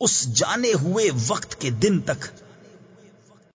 اس جانے ہوئے وقت کے دن تک